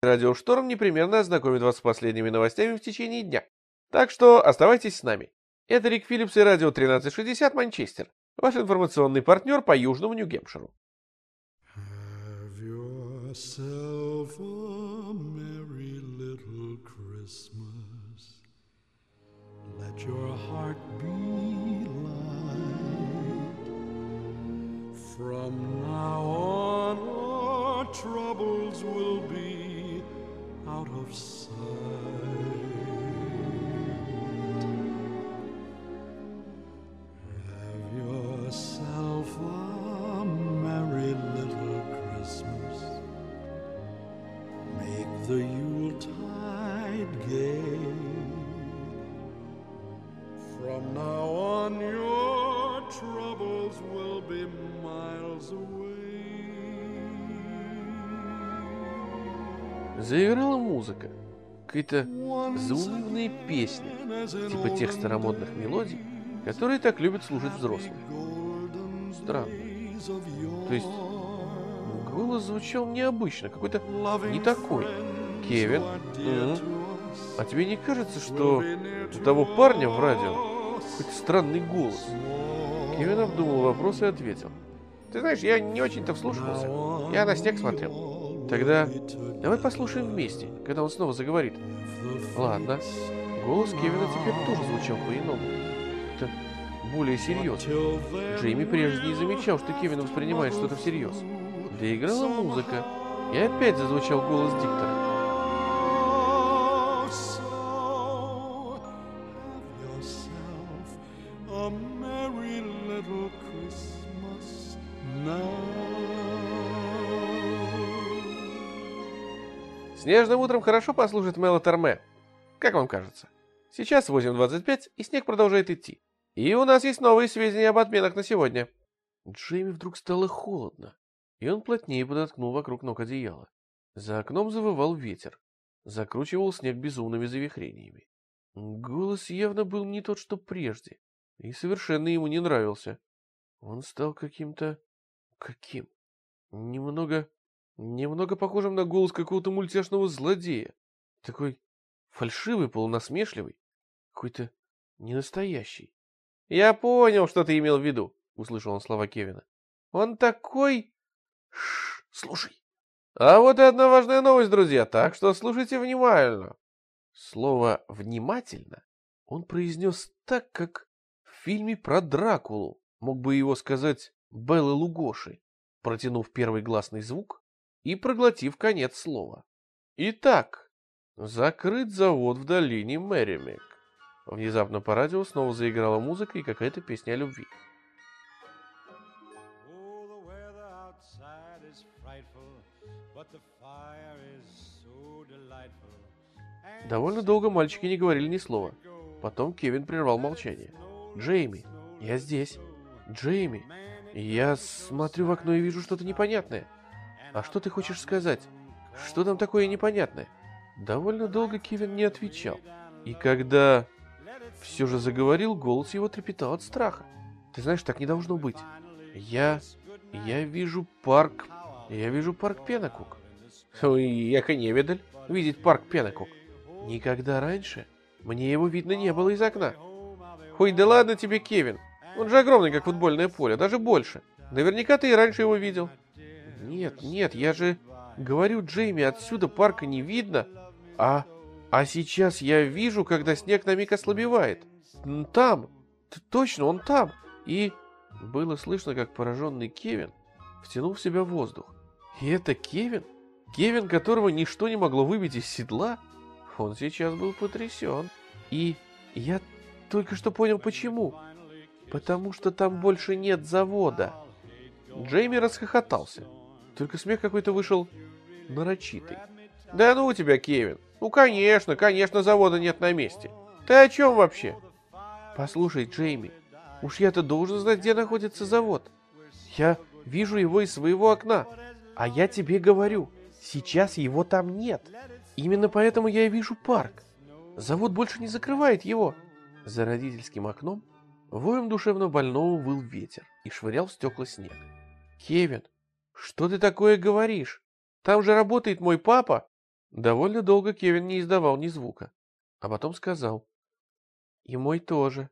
Радио Шторм непременно ознакомит вас с последними новостями в течение дня. Так что оставайтесь с нами. Это Рик Филлипс и Радио 1360 Манчестер, ваш информационный партнер по Южному Нью-Гемпширу. Let your heart be the Yuletide gay. From now on, your troubles will be miles away. Заиграла музыка. Какие-то заунывные песни, типа тех старомодных мелодий, которые так любят слушать взрослые. Странно. То есть голос звучал необычно, какой-то не такой. Кевин, а тебе не кажется, что у того парня в радио какой-то странный голос? Кевин обдумал вопрос и ответил. Ты знаешь, я не очень-то вслушивался. Я на снег смотрел. Тогда давай послушаем вместе, когда он снова заговорит. Ладно. Голос Кевина теперь тоже звучал по-иному. Это более серьезно. Джейми прежде не замечал, что Кевин воспринимает что-то всерьез. Доиграла музыка, и опять зазвучал голос диктора. Christmas now. Снежным утром хорошо послушать Мело Торме. Как вам кажется? Сейчас 8.25, и снег продолжает идти. И у нас есть новые сведения об отменах на сегодня. Джейми вдруг стало холодно, и он плотнее подоткнул вокруг ног одеяло. За окном завывал ветер, закручивал снег безумными завихрениями. Голос явно был не тот, что прежде, и совершенно ему не нравился. Он стал каким-то... каким? Немного... немного похожим на голос какого-то мультяшного злодея. Такой фальшивый, полунасмешливый, какой-то ненастоящий. «Я понял, что ты имел в виду», — услышал он слова Кевина. «Он такой...» Шш, слушай. А вот и одна важная новость, друзья, так что слушайте внимательно. Слово «внимательно» он произнес так, как в фильме про Дракулу мог бы его сказать Беллы Лугоши, протянув первый гласный звук и проглотив конец слова. Итак, закрыт завод в долине Мэримек. Внезапно по радио снова заиграла музыка и какая-то песня о любви. Довольно долго мальчики не говорили ни слова. Потом Кевин прервал молчание. «Джейми, я здесь. Джейми, я смотрю в окно и вижу что-то непонятное. А что ты хочешь сказать? Что там такое непонятное?» Довольно долго Кевин не отвечал. И когда все же заговорил, голос его трепетал от страха. «Ты знаешь, так не должно быть. Я... я вижу парк... я вижу парк Пенакук». «Ой, яко не видаль, видеть парк Пенакук. Никогда раньше мне его видно не было из окна. Ой, да ладно тебе, Кевин. Он же огромный, как футбольное поле, даже больше. Наверняка ты и раньше его видел. Нет, нет, я же говорю Джейми, отсюда парка не видно. А, а сейчас я вижу, когда снег на миг ослабевает. Там, точно, он там. И было слышно, как пораженный Кевин втянул в себя воздух. И это Кевин? Кевин, которого ничто не могло выбить из седла? Он сейчас был потрясен. И я только что понял, почему. Потому что там больше нет завода. Джейми расхохотался. Только смех какой-то вышел нарочитый. Да ну у тебя, Кевин. Ну, конечно, конечно, завода нет на месте. Ты о чем вообще? Послушай, Джейми, уж я-то должен знать, где находится завод. Я вижу его из своего окна. А я тебе говорю, сейчас его там нет. Именно поэтому я и вижу парк. Завод больше не закрывает его. За родительским окном воем душевно больного выл ветер и швырял в стекла снег. Кевин, что ты такое говоришь? Там же работает мой папа. Довольно долго Кевин не издавал ни звука, а потом сказал. И мой тоже.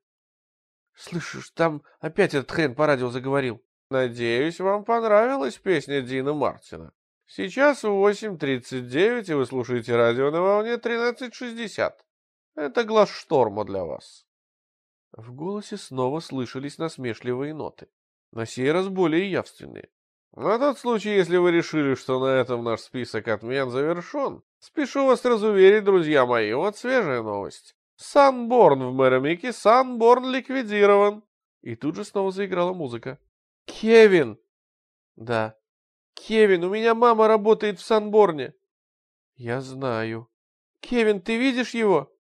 Слышишь, там опять этот хрен по радио заговорил. Надеюсь, вам понравилась песня Дина Мартина. Сейчас 8.39, и вы слушаете радио на волне 13.60. Это глаз шторма для вас. В голосе снова слышались насмешливые ноты, на сей раз более явственные. На тот случай, если вы решили, что на этом наш список отмен завершен, спешу вас разуверить, друзья мои, вот свежая новость. Санборн в Мэромике, Санборн ликвидирован. И тут же снова заиграла музыка. Кевин! Да. Кевин, у меня мама работает в Санборне. Я знаю. Кевин, ты видишь его?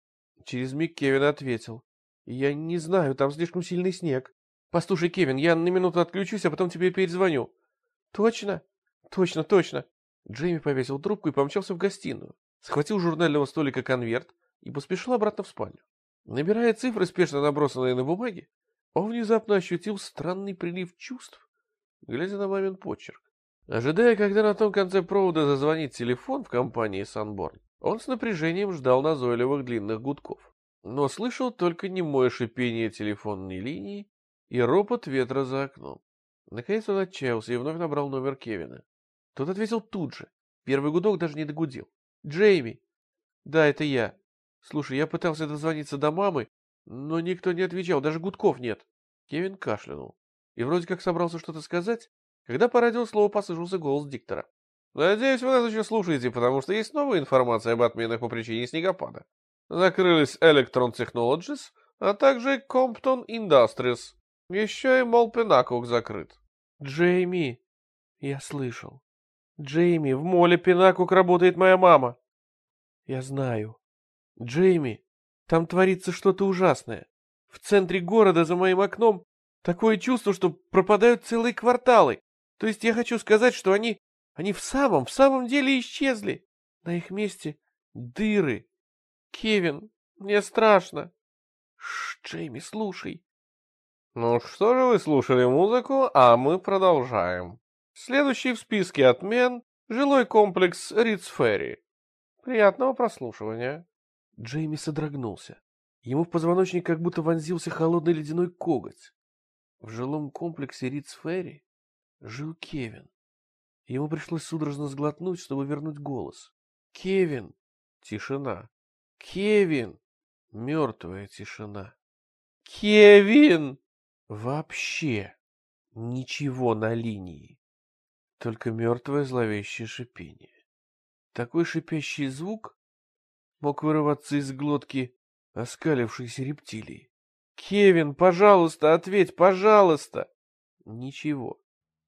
Через миг Кевин ответил. Я не знаю, там слишком сильный снег. Послушай, Кевин, я на минуту отключусь, а потом тебе перезвоню. Точно? Точно, точно. Джейми повесил трубку и помчался в гостиную. Схватил журнального столика конверт и поспешил обратно в спальню. Набирая цифры, спешно набросанные на бумаге, он внезапно ощутил странный прилив чувств, глядя на мамин почерк. Ожидая, когда на том конце провода зазвонит телефон в компании Санборн, он с напряжением ждал назойливых длинных гудков, но слышал только немое шипение телефонной линии и ропот ветра за окном. Наконец он отчаялся и вновь набрал номер Кевина. Тот ответил тут же. Первый гудок даже не догудел. «Джейми!» «Да, это я. Слушай, я пытался дозвониться до мамы, но никто не отвечал, даже гудков нет». Кевин кашлянул и вроде как собрался что-то сказать, когда по радио снова послышался голос диктора. «Надеюсь, вы нас еще слушаете, потому что есть новая информация об отменах по причине снегопада. Закрылись Electron Technologies, а также Compton Industries. Еще и Мол Пинакук закрыт. Джейми, я слышал. Джейми, в моле Пинакук работает моя мама. Я знаю. Джейми, там творится что-то ужасное. В центре города за моим окном такое чувство, что пропадают целые кварталы. То есть я хочу сказать, что они, они в самом, в самом деле исчезли. На их месте дыры. Кевин, мне страшно. Шш, Джейми, слушай. Ну что же вы слушали музыку, а мы продолжаем. Следующий в списке отмен – жилой комплекс Ридс-Ферри. Приятного прослушивания. Джейми содрогнулся. Ему в позвоночник как будто вонзился холодный ледяной коготь. В жилом комплексе Ридс-Ферри жил Кевин. Ему пришлось судорожно сглотнуть, чтобы вернуть голос. «Кевин!» Тишина. «Кевин!» Мертвая тишина. «Кевин!» Вообще ничего на линии. Только мертвое зловещее шипение. Такой шипящий звук мог вырываться из глотки оскалившейся рептилии. «Кевин, пожалуйста, ответь, пожалуйста!» Ничего.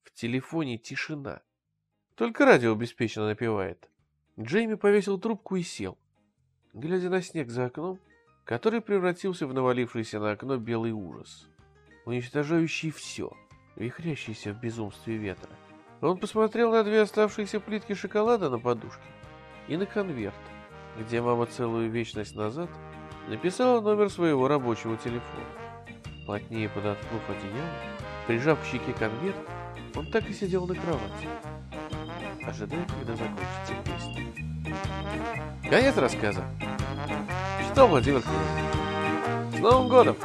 В телефоне тишина. Только радио беспечно напевает. Джейми повесил трубку и сел, глядя на снег за окном, который превратился в навалившийся на окно белый ужас уничтожающий все, вихрящийся в безумстве ветра. Он посмотрел на две оставшиеся плитки шоколада на подушке и на конверт, где мама целую вечность назад написала номер своего рабочего телефона. Плотнее подоткнув одеяло, прижав к щеке конверт, он так и сидел на кровати, ожидая, когда закончится песня. Конец рассказа. Читал Владимир. С Новым годом!